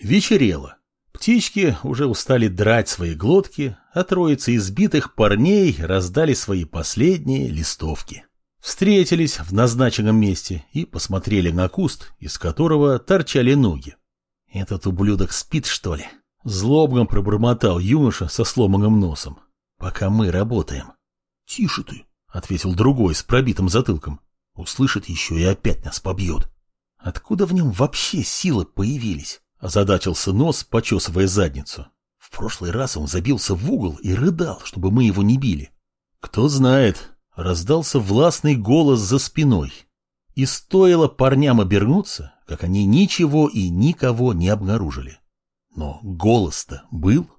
Вечерело. Птички уже устали драть свои глотки, а троица избитых парней раздали свои последние листовки. Встретились в назначенном месте и посмотрели на куст, из которого торчали ноги. «Этот ублюдок спит, что ли?» Злобно пробормотал юноша со сломанным носом. «Пока мы работаем». «Тише ты», — ответил другой с пробитым затылком. «Услышит еще и опять нас побьет». «Откуда в нем вообще силы появились?» — озадачился нос, почесывая задницу. В прошлый раз он забился в угол и рыдал, чтобы мы его не били. «Кто знает», — раздался властный голос за спиной. И стоило парням обернуться, как они ничего и никого не обнаружили. Но голос-то был.